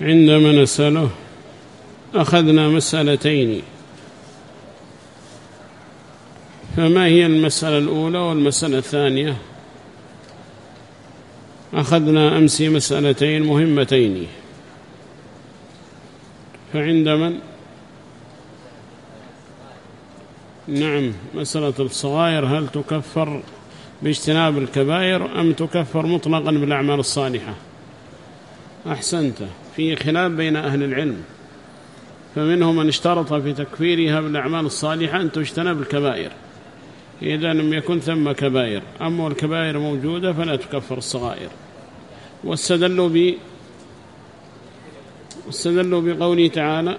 عندما نسأله أخذنا مسألتين. فما هي المسألة الأولى والمسألة الثانية؟ أخذنا أمس مسألتين مهمتين. فعند من؟ نعم مسألة الصغائر هل تكفر باجتناب الكبائر أم تكفر مطلقا بالأعمال الصالحة؟ أحسنت. في خلاف بين أهل العلم. فمنهم من اشترط في تكفيرها بالأعمال الصالحة أن تجتنب الكبائر. إذا لم يكن ثم كبائر. أما الكبائر موجودة فلا تكفر الصغائر. واستدلوا ب واستدلوا بقوله تعالى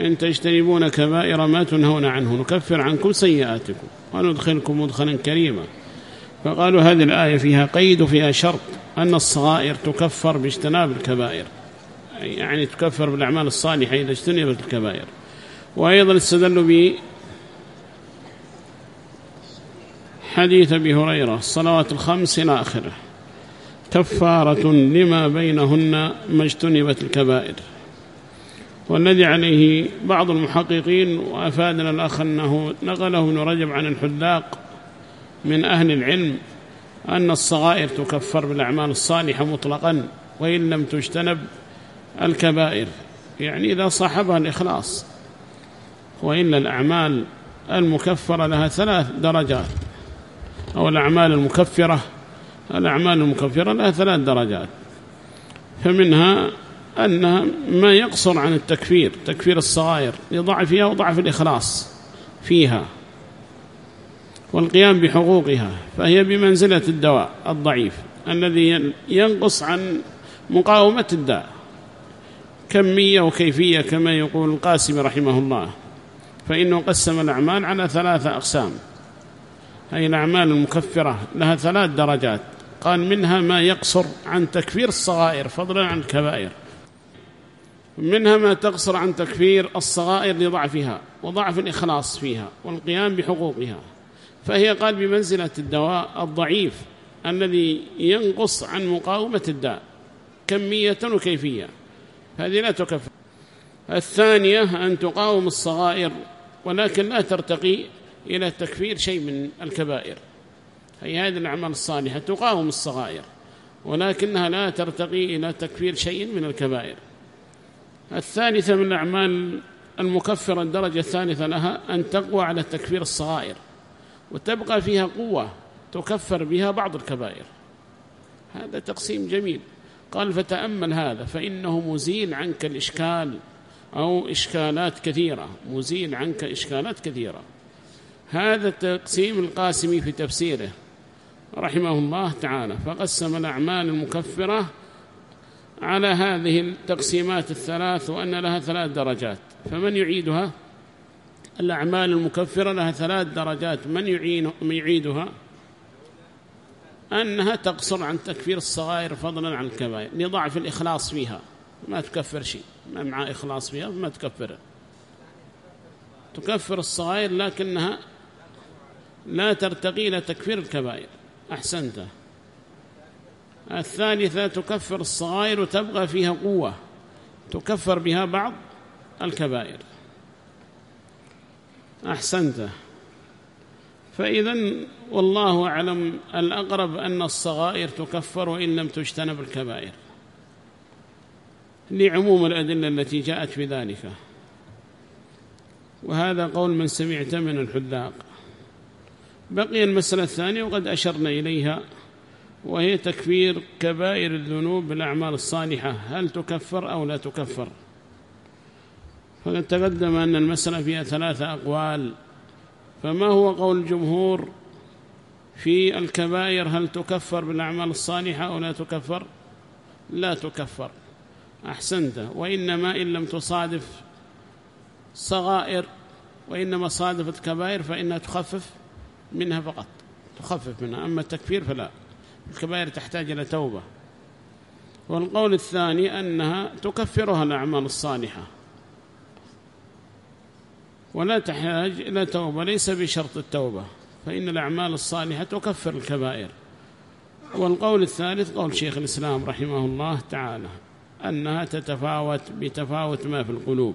إن تجتنبون كبائر ما تنهون عنه نكفر عنكم سيئاتكم وندخلكم مدخلا كريما. فقالوا هذه الآية فيها قيد وفيها شرط أن الصغائر تكفر باجتناب الكبائر. يعني تكفر بالأعمال الصالحة إذا اجتنبت الكبائر. وأيضا استدلوا ب حديث أبي هريرة الصلوات الخمس إلى آخره. كفارة لما بينهن ما اجتنبت الكبائر. والذي عليه بعض المحققين وأفادنا الأخ أنه نقله ابن رجب عن الحلاق من أهل العلم أن الصغائر تكفر بالأعمال الصالحة مطلقا وإن لم تجتنب الكبائر. يعني إذا صاحبها الإخلاص وإلا الأعمال المكفرة لها ثلاث درجات. أو الأعمال المكفرة الأعمال المكفرة لها ثلاث درجات. فمنها أنها ما يقصر عن التكفير تكفير الصغائر لضعفها وضعف الإخلاص فيها. والقيام بحقوقها فهي بمنزلة الدواء الضعيف الذي ينقص عن مقاومة الداء. كمية وكيفية كما يقول القاسم رحمه الله. فإنه قسم الأعمال على ثلاثة أقسام. أي الأعمال المكفرة لها ثلاث درجات. قال منها ما يقصر عن تكفير الصغائر فضلا عن الكبائر. منها ما تقصر عن تكفير الصغائر لضعفها وضعف الإخلاص فيها والقيام بحقوقها. فهي قال بمنزلة الدواء الضعيف الذي ينقص عن مقاومة الداء كمية وكيفية. هذه لا تكفر الثانية أن تقاوم الصغائر ولكن لا ترتقي إلى تكفير شيء من الكبائر. هي هذه الأعمال الصالحة تقاوم الصغائر ولكنها لا ترتقي إلى تكفير شيء من الكبائر. الثالثة من الأعمال المكفرة الدرجة الثالثة لها أن تقوى على تكفير الصغائر. وتبقى فيها قوة تكفر بها بعض الكبائر. هذا تقسيم جميل. قال فتأمل هذا فإنه مزيل عنك الإشكال أو إشكالات كثيرة. مزيل عنك إشكالات كثيرة. هذا التقسيم القاسمي في تفسيره رحمه الله تعالى. فقسم الأعمال المكفرة على هذه التقسيمات الثلاث وأن لها ثلاث درجات. فمن يعيدها؟ الأعمال المكفرة لها ثلاث درجات. من يعيدها؟ أنها تقصر عن تكفير الصغائر فضلا عن الكبائر. لضعف الإخلاص فيها. ما تكفر شيء. ما مع إخلاص فيها ما تكفر تكفر الصغائر لكنها لا ترتقي إلى تكفير الكبائر. أحسنت. الثالثة تكفر الصغائر وتبقى فيها قوة. تكفر بها بعض الكبائر. أحسنت. فإذا والله أعلم الأقرب أن الصغائر تكفر وإن لم تجتنب الكبائر. لعموم الأدلة التي جاءت في ذلك وهذا قول من سمعت من الحذاق. بقي المسألة الثانية وقد أشرنا إليها وهي تكفير كبائر الذنوب بالأعمال الصالحة. هل تكفر أو لا تكفر؟ فقد تقدم أن المسألة فيها ثلاثة أقوال. فما هو قول الجمهور في الكبائر؟ هل تكفر بالأعمال الصالحة أو لا تكفر؟ لا تكفر. أحسنت. وإنما إن لم تصادف صغائر وإنما صادفت كبائر فإنها تخفف منها فقط. تخفف منها. أما التكفير فلا. الكبائر تحتاج إلى توبة. والقول الثاني أنها تكفرها الأعمال الصالحة. ولا تحتاج إلى توبة ليس بشرط التوبة فإن الأعمال الصالحة تكفر الكبائر. والقول الثالث قول شيخ الإسلام رحمه الله تعالى أنها تتفاوت بتفاوت ما في القلوب.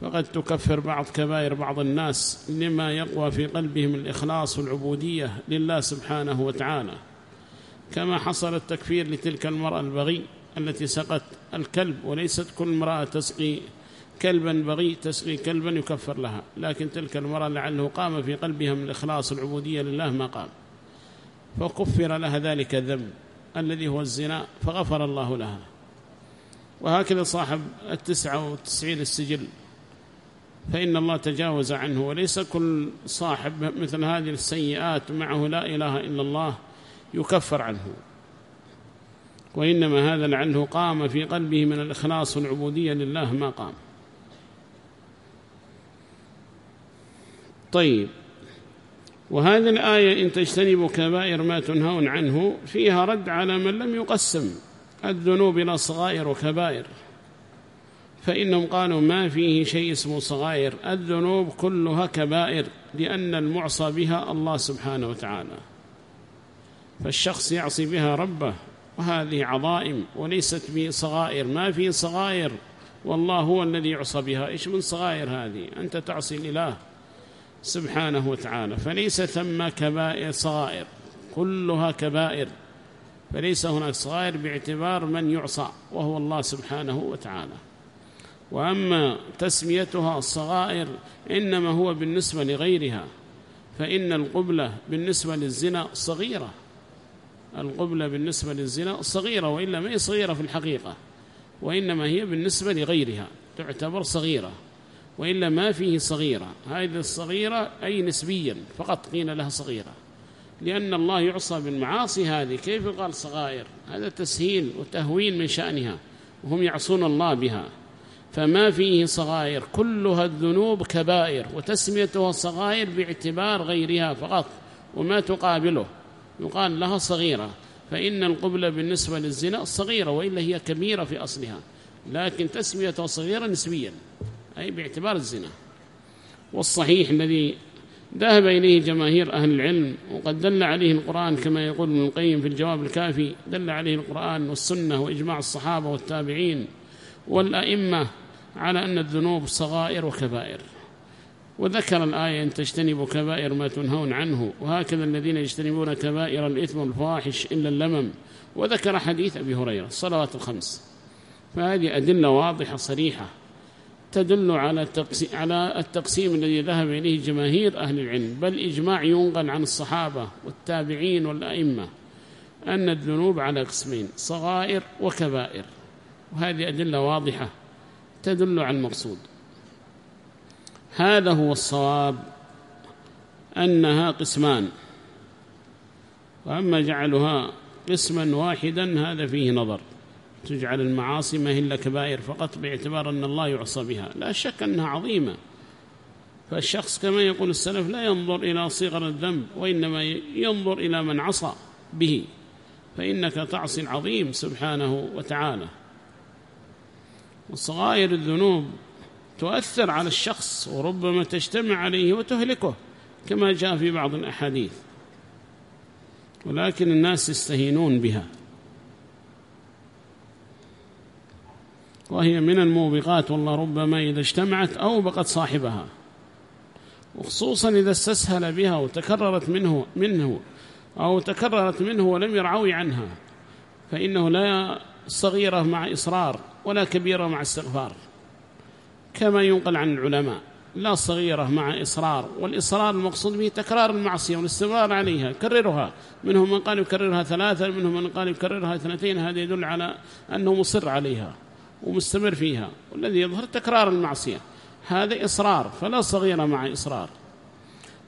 فقد تكفر بعض كبائر بعض الناس لما يقوى في قلبهم الإخلاص والعبودية لله سبحانه وتعالى. كما حصل التكفير لتلك المرأة البغي التي سقت الكلب وليست كل امرأة تسقي كلبا بغي تسقي كلبا يكفر لها. لكن تلك المرأة لعله قام في قلبها من الإخلاص والعبودية لله ما قام. فكفر لها ذلك الذنب الذي هو الزنا فغفر الله لها. وهكذا صاحب التسعة وتسعين السجل. فإن الله تجاوز عنه وليس كل صاحب مثل هذه السيئات معه لا إله إلا الله يكفر عنه. وإنما هذا لعله قام في قلبه من الإخلاص والعبودية لله ما قام. طيب. وهذه الآية إن تجتنبوا كبائر ما تنهون عنه فيها رد على من لم يقسم الذنوب إلى صغائر وكبائر فإنهم قالوا ما فيه شيء اسمه صغائر الذنوب كلها كبائر لأن المعصى بها الله سبحانه وتعالى فالشخص يعصي بها ربه وهذه عظائم وليست بصغائر ما في صغائر والله هو الذي يعصى بها إيش من صغائر هذه؟ أنت تعصي الإله. سبحانه وتعالى. فليس ثم كبائر صغائر كلها كبائر. فليس هناك صغائر باعتبار من يعصى وهو الله سبحانه وتعالى. وأما تسميتها الصغائر إنما هو بالنسبة لغيرها. فإن القبلة بالنسبة للزنا صغيرة. القبلة بالنسبة للزنا صغيرة وإلا ما هي صغيرة في الحقيقة. وإنما هي بالنسبة لغيرها تعتبر صغيرة. وإلا ما فيه صغيرة. هذه الصغيرة أي نسبيا فقط قيل لها صغيرة. لأن الله يعصى بالمعاصي هذه. كيف قال صغائر؟ هذا تسهيل وتهوين من شأنها. وهم يعصون الله بها. فما فيه صغائر. كلها الذنوب كبائر. وتسميتها صغائر باعتبار غيرها فقط. وما تقابله. يقال لها صغيرة. فإن القبلة بالنسبة للزنا صغيرة وإلا هي كبيرة في أصلها. لكن تسميتها صغيرة نسبيا. أي باعتبار الزنا. والصحيح الذي ذهب إليه جماهير أهل العلم وقد دل عليه القرآن كما يقول ابن القيم في الجواب الكافي دل عليه القرآن والسنة وإجماع الصحابة والتابعين والأئمة على أن الذنوب صغائر وكبائر. وذكر الآية أن تجتنبوا كبائر ما تنهون عنه وهكذا الذين يجتنبون كبائر الإثم والفواحش إلا اللمم. وذكر حديث أبي هريرة الصلوات الخمس. فهذه أدلة واضحة صريحة. تدل على على التقسيم الذي ذهب إليه جماهير أهل العلم بل إجماع ينقل عن الصحابة والتابعين والأئمة أن الذنوب على قسمين صغائر وكبائر. وهذه أدلة واضحة تدل على المقصود. هذا هو الصواب أنها قسمان. وأما جعلها قسما واحدا هذا فيه نظر. تجعل المعاصي ما هي إلا كبائر فقط باعتبار أن الله يعصى بها. لا شك أنها عظيمة. فالشخص كما يقول السلف لا ينظر إلى صغر الذنب وإنما ينظر إلى من عصى به. فإنك تعصي العظيم سبحانه وتعالى. وصغائر الذنوب تؤثر على الشخص وربما تجتمع عليه وتهلكه كما جاء في بعض الأحاديث. ولكن الناس يستهينون بها. وهي من الموبقات والله ربما إذا اجتمعت أوبقت صاحبها. وخصوصا إذا استسهل بها وتكررت منه منه أو تكررت منه ولم يرعوي عنها فإنه لا صغيرة مع إصرار ولا كبيرة مع استغفار. كما ينقل عن العلماء لا صغيرة مع إصرار والإصرار المقصود به تكرار المعصية والاستمرار عليها كررها. منهم من قال يكررها ثلاثة منهم من قال يكررها اثنتين هذا يدل على أنه مصر عليها. ومستمر فيها والذي يظهر تكرار المعصية. هذا إصرار فلا صغيرة مع إصرار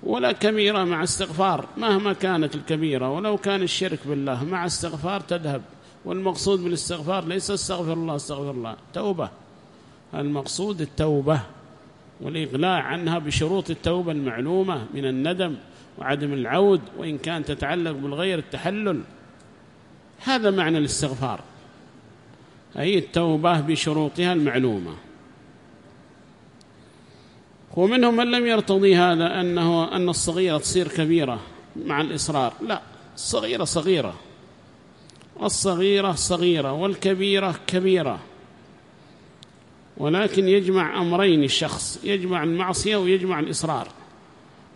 ولا كبيرة مع استغفار مهما كانت الكبيرة. ولو كان الشرك بالله مع استغفار تذهب. والمقصود بالاستغفار ليس استغفر الله استغفر الله. توبة. المقصود التوبة والإغلاع عنها بشروط التوبة المعلومة من الندم وعدم العود وإن كان تتعلق بالغير التحلل. هذا معنى الاستغفار. أي التوبة بشروطها المعلومة. ومنهم من لم يرتضي هذا أنه أن الصغيرة تصير كبيرة مع الإصرار. لا الصغيرة صغيرة. الصغيرة صغيرة والكبيرة كبيرة. ولكن يجمع أمرين الشخص يجمع المعصية ويجمع الإصرار.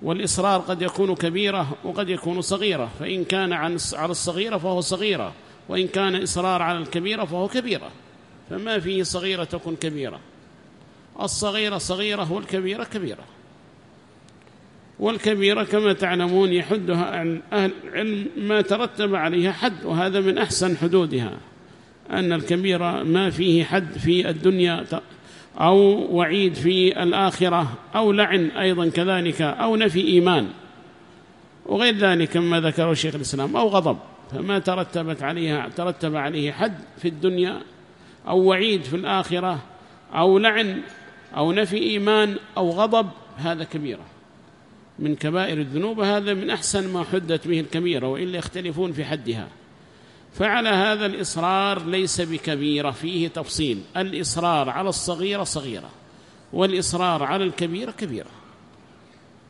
والإصرار قد يكون كبيرة وقد يكون صغيرة فإن كان على الصغيرة فهو صغيرة. وإن كان إصرار على الكبيرة فهو كبيرة فما فيه صغيرة تكون كبيرة. الصغيرة صغيرة والكبيرة كبيرة. والكبيرة كما تعلمون يحدها أهل العلم ما ترتب عليها حد وهذا من أحسن حدودها أن الكبيرة ما فيه حد في الدنيا أو وعيد في الآخرة أو لعن أيضا كذلك أو نفي إيمان وغير ذلك مما ذكره الشيخ الإسلام أو غضب. فما ترتبت عليها ترتب عليه حد في الدنيا أو وعيد في الآخرة أو لعن أو نفي إيمان أو غضب هذا كبيرة. من كبائر الذنوب هذا من أحسن ما حدت به الكبيرة وإلا يختلفون في حدها. فعلى هذا الإصرار ليس بكبيرة فيه تفصيل. الإصرار على الصغيرة صغيرة والإصرار على الكبيرة كبيرة.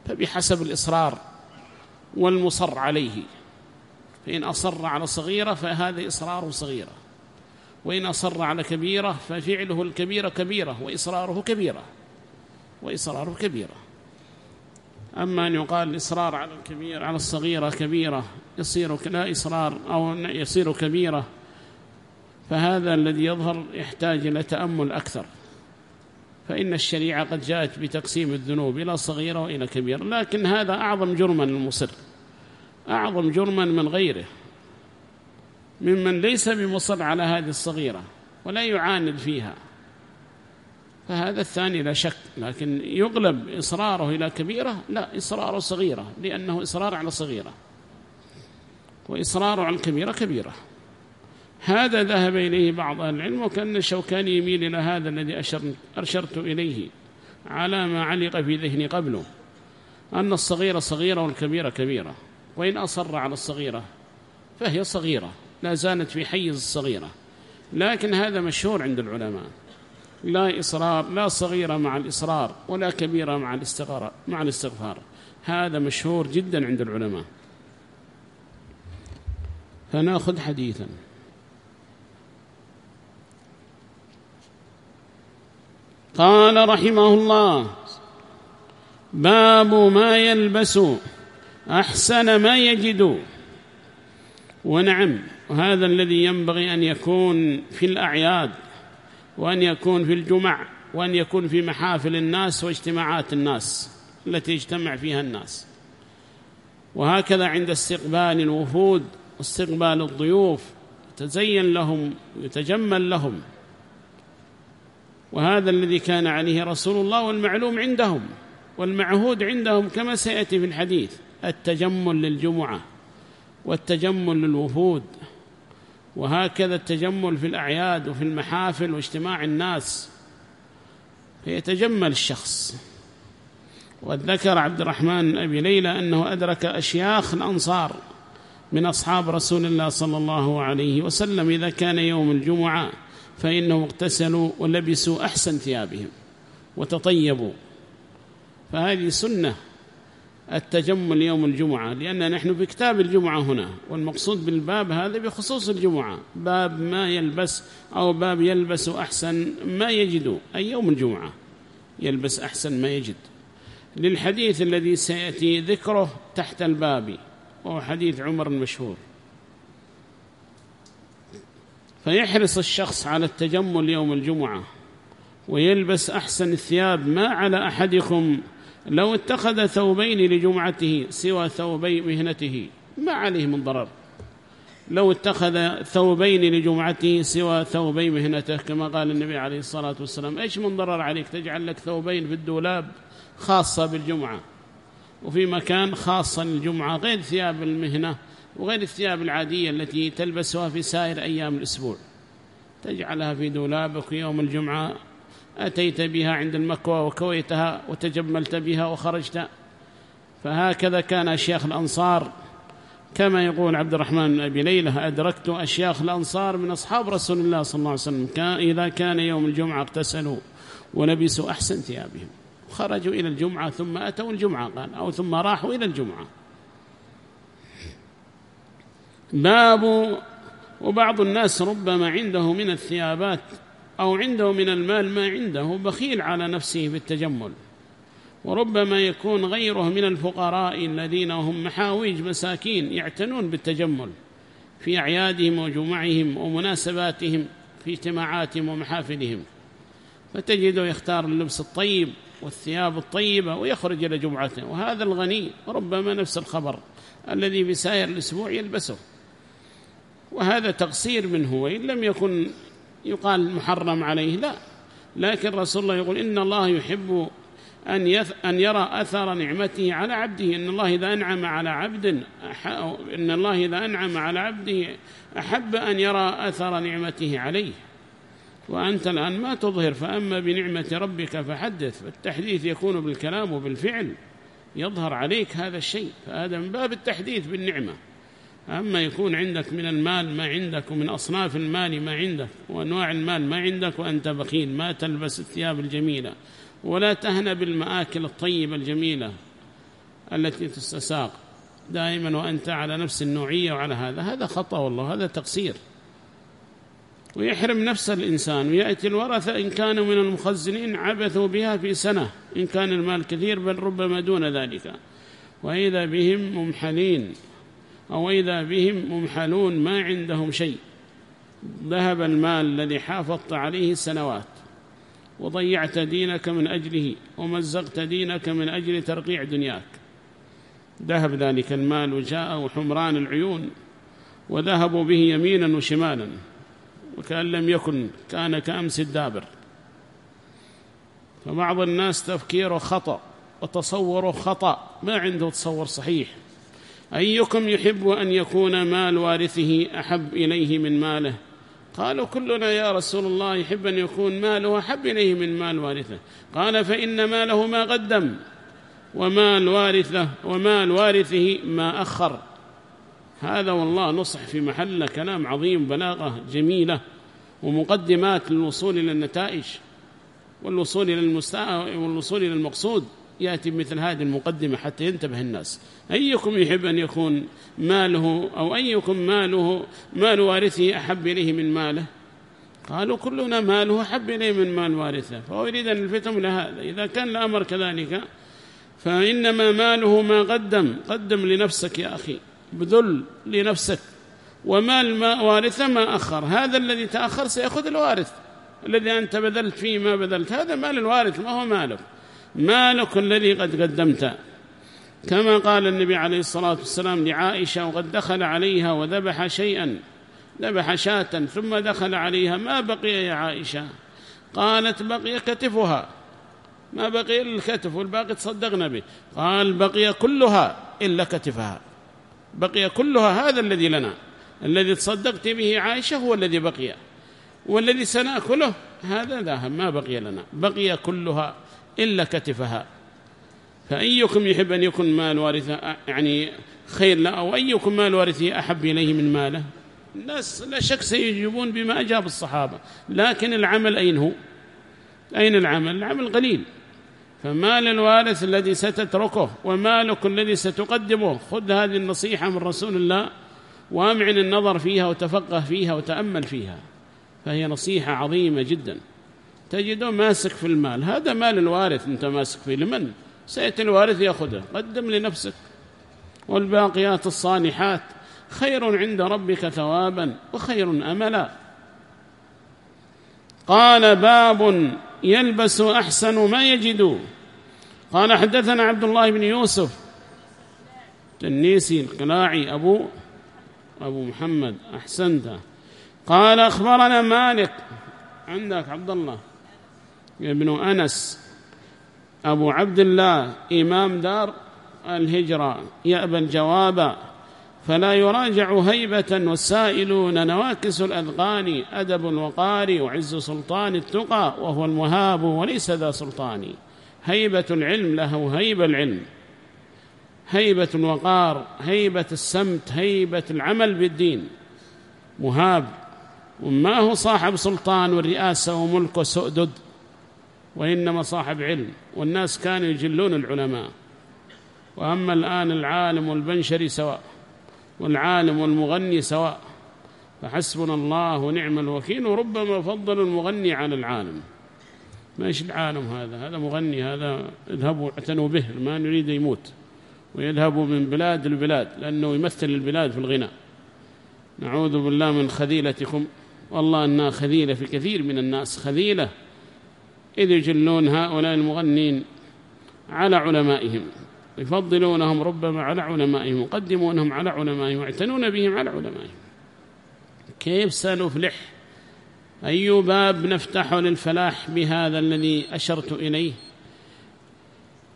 فبحسب الإصرار والمصر عليه. فإن أصر على صغيرة فهذا إصرار صغيرة وإن أصر على كبيرة ففعله الكبيرة كبيرة وإصراره كبيرة وإصراره كبيرة. أما أن يقال الإصرار على الكبير على الصغيرة كبيرة يصير لا إصرار أو يصير كبيرة فهذا الذي يظهر يحتاج إلى تأمل أكثر. فإن الشريعة قد جاءت بتقسيم الذنوب إلى صغيرة وإلى كبيرة لكن هذا أعظم جرما للمصر. أعظم جرما من غيره ممن ليس بمصر على هذه الصغيرة ولا يعاند فيها. فهذا الثاني لا شك لكن يغلب إصراره إلى كبيرة؟ لا إصراره صغيرة لأنه إصرار على صغيرة وإصراره على الكبيرة كبيرة. هذا ذهب إليه بعض أهل العلم وكأن الشوكاني يميل إلى هذا الذي أرشرت إليه على ما علق في ذهني قبله أن الصغيرة صغيرة والكبيرة كبيرة. وإن أصر على الصغيرة فهي صغيرة لا زالت في حيز الصغيرة. لكن هذا مشهور عند العلماء. لا إصرار لا صغيرة مع الإصرار ولا كبيرة مع الاستغفار مع الاستغفار. هذا مشهور جدا عند العلماء. فنأخذ حديثا. قال رحمه الله باب ما يلبس أحسن ما يجد. ونعم وهذا الذي ينبغي أن يكون في الأعياد وأن يكون في الجمع وأن يكون في محافل الناس واجتماعات الناس التي يجتمع فيها الناس. وهكذا عند استقبال الوفود واستقبال الضيوف يتزين لهم ويتجمل لهم. وهذا الذي كان عليه رسول الله والمعلوم عندهم والمعهود عندهم كما سيأتي في الحديث. التجمل للجمعة والتجمل للوفود وهكذا التجمل في الأعياد وفي المحافل واجتماع الناس. فيتجمل الشخص. وذكر عبد الرحمن أبي ليلى أنه أدرك أشياخ الأنصار من أصحاب رسول الله صلى الله عليه وسلم. إذا كان يوم الجمعة فإنهم اغتسلوا ولبسوا أحسن ثيابهم وتطيبوا. فهذه سنة التجمل يوم الجمعة لأن نحن في كتاب الجمعة هنا والمقصود بالباب هذا بخصوص الجمعة باب ما يلبس أو باب يلبس أحسن ما يجد أي يوم الجمعة يلبس أحسن ما يجد. للحديث الذي سيأتي ذكره تحت الباب وهو حديث عمر المشهور. فيحرص الشخص على التجمل يوم الجمعة ويلبس أحسن الثياب ما على أحدكم لو اتخذ ثوبين لجمعته سوى ثوبي مهنته ما عليه من ضرر. لو اتخذ ثوبين لجمعته سوى ثوبي مهنته كما قال النبي عليه الصلاة والسلام إيش من ضرر عليك؟ تجعل لك ثوبين في الدولاب خاصة بالجمعة. وفي مكان خاصة للجمعة غير ثياب المهنة وغير الثياب العادية التي تلبسها في سائر أيام الأسبوع. تجعلها في دولابك يوم الجمعة أتيت بها عند المكوى وكويتها وتجملت بها وخرجت. فهكذا كان أشياخ الأنصار. كما يقول عبد الرحمن بن أبي ليلة أدركت أشياخ الأنصار من أصحاب رسول الله صلى الله عليه وسلم. كان إذا كان يوم الجمعة اغتسلوا ولبسوا أحسن ثيابهم. خرجوا إلى الجمعة ثم أتوا الجمعة قال أو ثم راحوا إلى الجمعة. باب وبعض الناس ربما عنده من الثيابات أو عنده من المال ما عنده بخيل على نفسه بالتجمل. وربما يكون غيره من الفقراء الذين هم محاويج مساكين يعتنون بالتجمل في أعيادهم وجمعهم ومناسباتهم في اجتماعاتهم ومحافلهم. فتجده يختار اللبس الطيب والثياب الطيبة ويخرج إلى جمعته. وهذا الغني ربما نفس الخبر الذي في سائر الأسبوع يلبسه. وهذا تقصير منه وإن لم يكن يقال محرم عليه لا. لكن رسول الله يقول إن الله يحب أن, يث أن يرى أثر نعمته على عبده. إن الله إذا أنعم على عبد إن الله إذا أنعم على عبده أحب أن يرى أثر نعمته عليه. وأنت الآن ما تظهر فأما بنعمة ربك فحدث. فالتحديث يكون بالكلام وبالفعل. يظهر عليك هذا الشيء. فهذا من باب التحديث بالنعمة. أما يكون عندك من المال ما عندك ومن أصناف المال ما عندك وأنواع المال ما عندك وأنت بخيل ما تلبس الثياب الجميلة ولا تهنى بالمآكل الطيبة الجميلة التي تستساق. دائما وأنت على نفس النوعية وعلى هذا. هذا خطأ والله هذا تقصير. ويحرم نفس الإنسان ويأتي الورثة إن كانوا من المخزنين عبثوا بها في سنة إن كان المال كثير بل ربما دون ذلك. وإذا بهم ممحلين أو إذا بهم ممحلون ما عندهم شيء. ذهب المال الذي حافظت عليه سنوات وضيعت دينك من أجله ومزقت دينك من أجل ترقيع دنياك. ذهب ذلك المال وجاء حمران العيون وذهبوا به يمينا وشمالا وكأن لم يكن كان كأمس الدابر. فبعض الناس تفكيره خطأ وتصوره خطأ ما عنده تصور صحيح. أيكم يحب أن يكون مال وارثه أحب إليه من ماله؟ قالوا كلنا يا رسول الله يحب أن يكون ماله أحب إليه من مال وارثه. قال فإن ماله ما قدم ومال وارثه ومال وارثه ما أخر. هذا والله نصح في محل كلام عظيم بلاغة جميلة ومقدمات للوصول إلى النتائج والوصول إلى المستوى والوصول إلى المقصود. يأتي بمثل هذه المقدمة حتى ينتبه الناس. أيكم يحب أن يكون ماله أو أيكم ماله مال وارثه أحب إليه من ماله؟ قالوا كلنا ماله أحب إليه من مال وارثه فهو يريد أن يلفتهم لهذا إذا كان الأمر كذلك فإنما ماله ما قدم. قدم لنفسك يا أخي بذل لنفسك. ومال ما وارثه ما أخر. هذا الذي تأخر سيأخذ الوارث. الذي أنت بذلت فيه ما بذلت. هذا مال الوارث ما هو مالك مالك الذي قد قدمت. كما قال النبي عليه الصلاة والسلام لعائشة وقد دخل عليها وذبح شيئا ذبح شاة ثم دخل عليها ما بقي يا عائشة؟ قالت بقي كتفها. ما بقي؟ إلا الكتف والباقي تصدقنا به. قال بقي كلها إلا كتفها. بقي كلها هذا الذي لنا الذي تصدقت به عائشة هو الذي بقي. والذي سنأكله هذا ذهب ما بقي لنا. بقي كلها إلا كتفها. فأيكم يحب أن يكون مال وارثة يعني خير لا أو أيكم مال وارثه أحب إليه من ماله؟ الناس لا شك سيجيبون بما أجاب الصحابة. لكن العمل أين هو؟ أين العمل؟ العمل قليل. فمال الوارث الذي ستتركه ومالك الذي ستقدمه خذ هذه النصيحة من رسول الله وامعن النظر فيها وتفقه فيها وتأمل فيها. فهي نصيحة عظيمة جدا. تجده ماسك في المال. هذا مال الوارث أنت ماسك فيه. لمن؟ سيأتي الوارث يأخذه. قدم لنفسك. والباقيات الصالحات. خير عند ربك ثوابا وخير أملا. قال باب يلبس أحسن ما يجد. قال حدثنا عبد الله بن يوسف. تنيسي القلاعي. أبو أبو محمد. أحسنت قال أخبرنا مالك عندك عبد الله ابن أنس أبو عبد الله إمام دار الهجرة يأبى الجواب فلا يراجع هيبة والسائلون نواكس الأذقان أدب الوقار وعز سلطان التقى وهو المهاب وليس ذا سلطان هيبة العلم له هيبة العلم هيبة الوقار هيبة السمت هيبة العمل بالدين مهاب وما هو صاحب سلطان والرئاسة وملك وسؤدد وإنما صاحب علم والناس كانوا يجلون العلماء. وأما الآن العالم والبنشري سواء والعالم والمغني سواء فحسبنا الله ونعم الوكيل وربما فضل المغني على العالم. ما إيش العالم هذا؟ هذا مغني هذا اذهبوا اعتنوا به ما نريد يموت. ويذهبوا من بلاد لبلاد لأنه يمثل البلاد في الغناء. نعوذ بالله من خذيلتكم. والله أنها خذيلة في كثير من الناس خذيلة. إذ يجلون هؤلاء المغنين على علمائهم يفضلونهم ربما على علمائهم يقدمونهم على علمائهم ويعتنون بهم على علمائهم. كيف سنفلح؟ أي باب نفتح للفلاح بهذا الذي أشرت إليه؟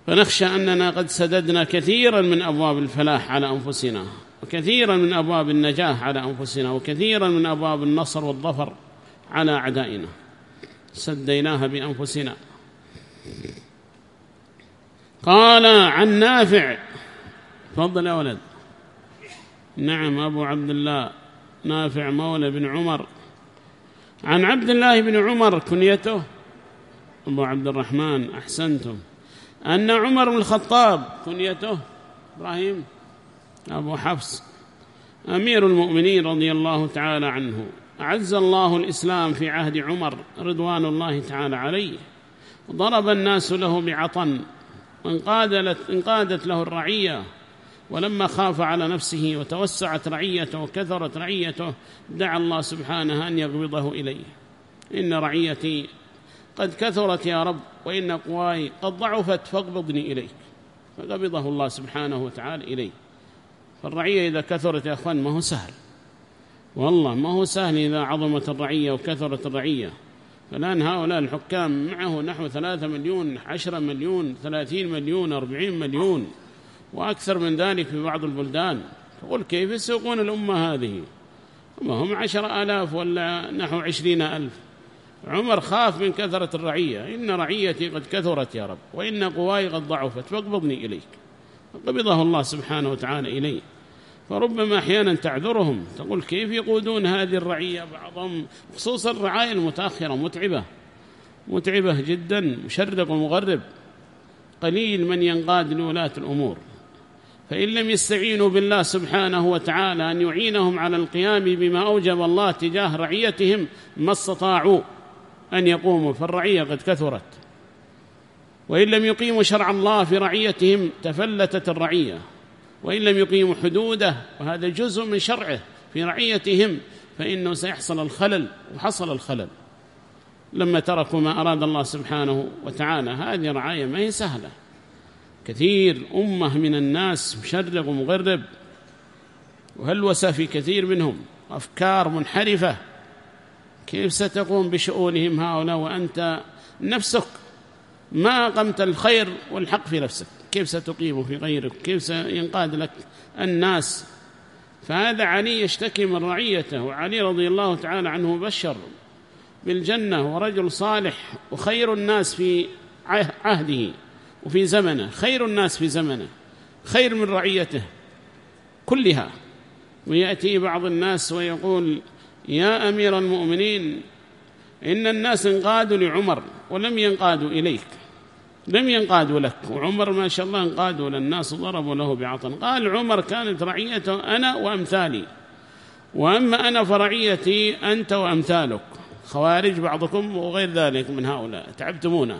فنخشى أننا قد سددنا كثيرا من أبواب الفلاح على أنفسنا. وكثيرا من أبواب النجاح على أنفسنا وكثيرا من أبواب النصر والظفر على أعدائنا. سديناها بأنفسنا. قال عن نافع فضل ولد. نعم أبو عبد الله نافع مولى بن عمر. عن عبد الله بن عمر كنيته. أبو عبد الرحمن أحسنتم. أن عمر بن الخطاب كنيته. إبراهيم. أبو حفص. أمير المؤمنين رضي الله تعالى عنه. أعز الله الإسلام في عهد عمر رضوان الله تعالى عليه. ضرب الناس له بعطن. انقادت له الرعية. ولما خاف على نفسه وتوسعت رعيته وكثرت رعيته دعا الله سبحانه أن يقبضه إليه. إن رعيتي قد كثرت يا رب وإن قواي قد ضعفت فاقبضني إليك. فقبضه الله سبحانه وتعالى إليه. فالرعية إذا كثرت يا أخوان ما هو سهل. والله ما هو سهل إذا عظمت الرعية وكثرت الرعية. فالآن هؤلاء الحكام معه نحو ثلاثة مليون عشرة مليون ثلاثين مليون أربعين مليون وأكثر من ذلك في بعض البلدان. تقول كيف يسوقون الأمة هذه؟ ما هم عشر آلاف ولا نحو عشرين ألف. عمر خاف من كثرة الرعية. إن رعيتي قد كثرت يا رب وإن قواي قد ضعفت. فاقبضني إليك. فقبضه الله سبحانه وتعالى إليه. فربما أحيانا تعذرهم تقول كيف يقودون هذه الرعية بعضهم؟ خصوصا الرعاية المتأخرة متعبة. متعبة جدا مشرق ومغرب. قليل من ينقاد لولاة الأمور. فإن لم يستعينوا بالله سبحانه وتعالى أن يعينهم على القيام بما أوجب الله تجاه رعيتهم ما استطاعوا أن يقوموا. فالرعية قد كثرت. وإن لم يقيموا شرع الله في رعيتهم تفلتت الرعية. وإن لم يقيموا حدوده وهذا جزء من شرعه في رعيتهم فإنه سيحصل الخلل وحصل الخلل. لما تركوا ما أراد الله سبحانه وتعالى هذه رعاية ما هي سهلة. كثير أمة من الناس مشرق ومغرب وهلوس في كثير منهم؟ أفكار منحرفة. كيف ستقوم بشؤونهم هؤلاء وأنت نفسك؟ ما قمت الخير والحق في نفسك. كيف ستقيمه في غيرك؟ كيف سينقاد لك الناس؟ فهذا علي يشتكي من رعيته وعلي رضي الله تعالى عنه بشر بالجنة ورجل صالح وخير الناس في عهده وفي زمنه خير الناس في زمنه خير من رعيته كلها. ويأتي بعض الناس ويقول يا أمير المؤمنين إن الناس انقادوا لعمر ولم ينقادوا إليك. لم ينقادوا لك. وعمر ما شاء الله انقادوا للناس ضربوا له بعطن. قال عمر كانت رعيته أنا وأمثالي. وأما أنا فرعيتي أنت وأمثالك. خوارج بعضكم وغير ذلك من هؤلاء. تعبتمونا.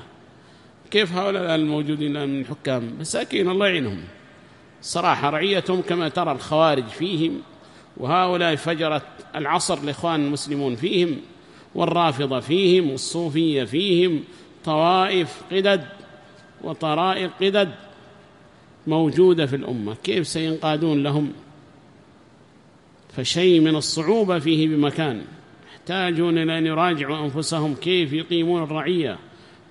كيف هؤلاء الموجودين من حكام؟ مساكين الله يعينهم. صراحة رعيتهم كما ترى الخوارج فيهم. وهؤلاء فجرت العصر الإخوان المسلمون فيهم. والرافضة فيهم. والصوفية فيهم. طوائف قدد. وطرائق قدد موجودة في الأمة. كيف سينقادون لهم؟ فشيء من الصعوبة فيه بمكان. يحتاجون إلى أن يراجعوا أنفسهم كيف يقيمون الرعية.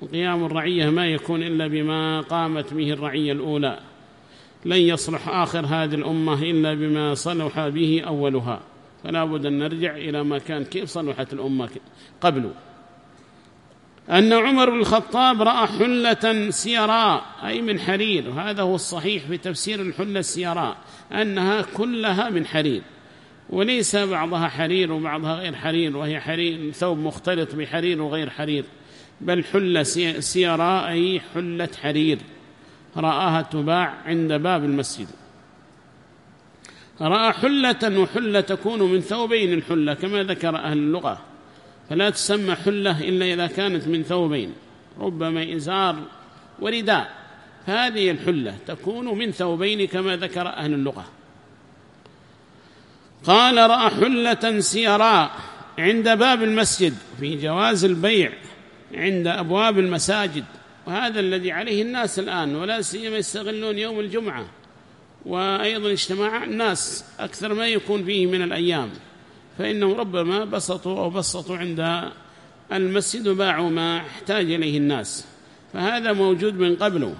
وقيام الرعية ما يكون إلا بما قامت به الرعية الأولى. لن يصلح آخر هذه الأمة إلا بما صلح به أولها. فلا بد أن نرجع إلى ما كان كيف صلحت الأمة قبل؟ أن عمر بن الخطاب رأى حلة سيراء أي من حرير. وهذا هو الصحيح في تفسير الحلة السيراء أنها كلها من حرير. وليس بعضها حرير وبعضها غير حرير وهي حرير ثوب مختلط بحرير وغير حرير. بل حلة سيراء أي حلة حرير. رآها تباع عند باب المسجد. رأى حلة وحلة تكون من ثوبين الحلة كما ذكر أهل اللغة. فلا تسمى حلة إلا إذا كانت من ثوبين ربما إزار ورداء. فهذه الحلة تكون من ثوبين كما ذكر أهل اللغة. قال رأى حلة سيراء عند باب المسجد في جواز البيع عند أبواب المساجد وهذا الذي عليه الناس الآن ولا سيما يستغلون يوم الجمعة وأيضا اجتماع الناس أكثر ما يكون فيه من الأيام. فإنهم ربما بسطوا أو بسطوا عند المسجد وباعوا ما احتاج إليه الناس. فهذا موجود من قبله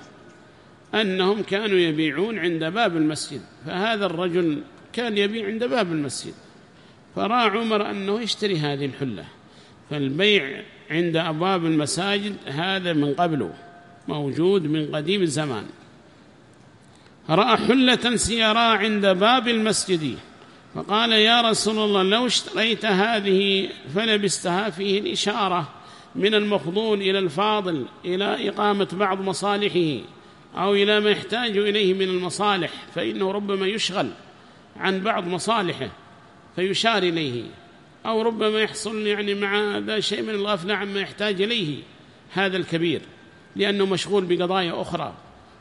أنهم كانوا يبيعون عند باب المسجد فهذا الرجل كان يبيع عند باب المسجد. فرأى عمر أنه يشتري هذه الحلة فالبيع عند أبواب المساجد هذا من قبله موجود من قديم الزمان. رأى حلة سيرا عند باب المسجد فقال يا رسول الله لو اشتريت هذه فلبستها فيه الإشارة من المفضول إلى الفاضل إلى إقامة بعض مصالحه أو إلى ما يحتاج إليه من المصالح فإنه ربما يشغل عن بعض مصالحه فيشار إليه أو ربما يحصل يعني مع ذا شيء من الغفلة عما يحتاج إليه هذا الكبير لأنه مشغول بقضايا أخرى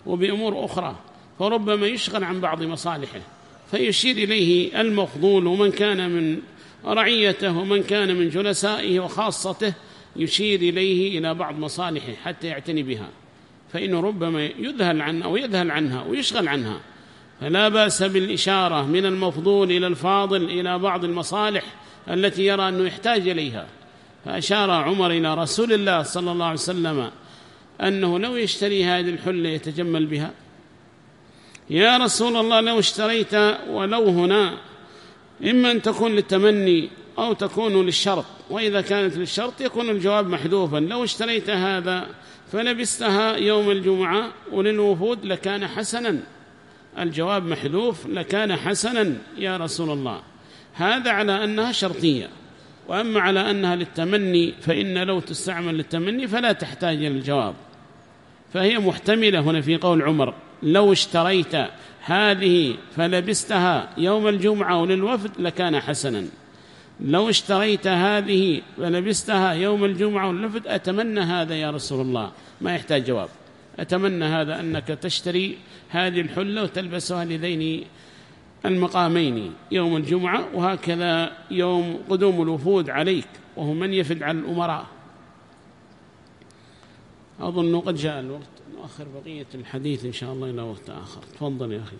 وبأمور أخرى فربما يشغل عن بعض مصالحه. فيشير إليه المفضول ومن كان من رعيته ومن كان من جلسائه وخاصته يشير إليه إلى بعض مصالحه حتى يعتني بها. فإنه ربما يذهل عنها أو يذهل عنها ويشغل عنها. فلا بأس بالإشارة من المفضول إلى الفاضل إلى بعض المصالح التي يرى أنه يحتاج إليها. فأشار عمر إلى رسول الله صلى الله عليه وسلم أنه لو يشتري هذه الحلة يتجمل بها. يا رسول الله لو اشتريت ولو هنا إما أن تكون للتمني أو تكون للشرط. وإذا كانت للشرط يكون الجواب محذوفا. لو اشتريت هذا فلبستها يوم الجمعة وللوفود لكان حسنا. الجواب محذوف لكان حسنا يا رسول الله. هذا على أنها شرطية. وأما على أنها للتمني فإن لو تستعمل للتمني فلا تحتاج إلى الجواب. فهي محتملة هنا في قول عمر. لو اشتريت هذه فلبستها يوم الجمعة وللوفد لكان حسنا. لو اشتريت هذه فلبستها يوم الجمعة واللفت أتمنى هذا يا رسول الله. ما يحتاج جواب. أتمنى هذا أنك تشتري هذه الحلة وتلبسها لذين المقامين يوم الجمعة وهكذا يوم قدوم الوفود عليك وهو من يفد على الأمراء. أظن قد جاء الوقت. نؤخر بقية الحديث إن شاء الله إلى وقت آخر. تفضل يا أخي.